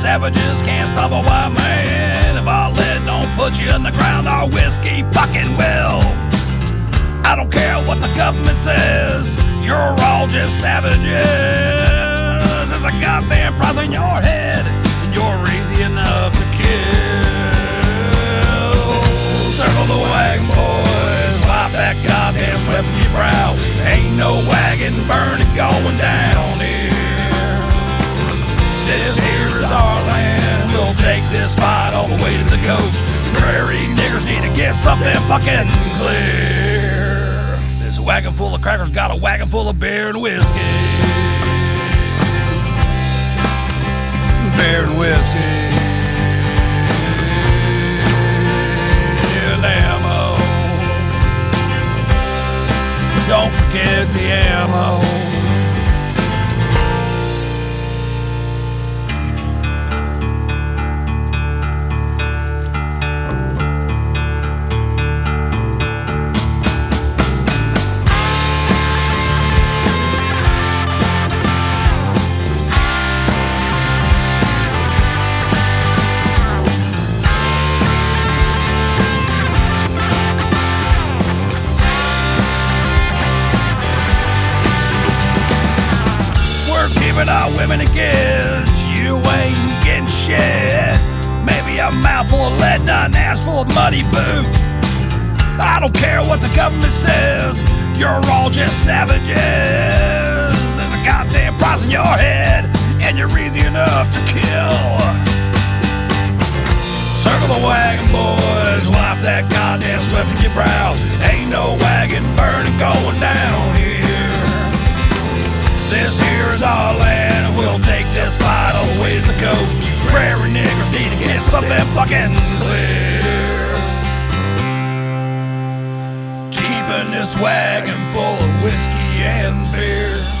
savages can't stop a white man. If our lead don't put you in the ground, our whiskey fucking will. I don't care what the government says, you're all just savages. There's a goddamn price on your head, and you're easy enough to kill. Circle the wagon, boys, wipe that goddamn sweat from your brow. Ain't no wagon burning going down way to the coast. Prairie niggers need to get something fucking clear. This wagon full of crackers got a wagon full of beer and whiskey. Beer and whiskey. Ammo. Oh. Don't forget the ammo. We're our women and kids. You ain't getting shit. Maybe a mouthful of lead and an ass full of muddy boot. I don't care what the government says. You're all just savages. There's a goddamn price in your head, and you're easy enough to kill. Something fucking clear. Keeping this wagon full of whiskey and beer.